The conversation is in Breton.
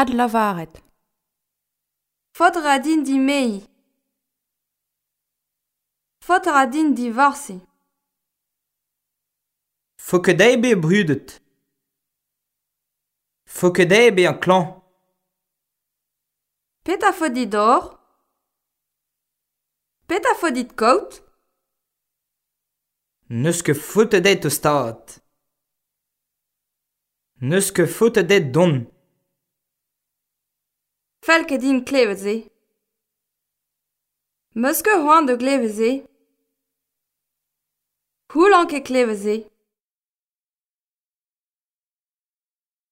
Ad lavaret. Fot ra din di mei. Fot ra din di varsi. Fo ket be brudet. Fo ket be an klan. Peta fo dit dor. Peta fo dit kout. Neus ket fote deit o stad. Neus ket fote don. Fel ket din kleveze. Meus ket c'hoant de kleveze. Houlan ket kleveze.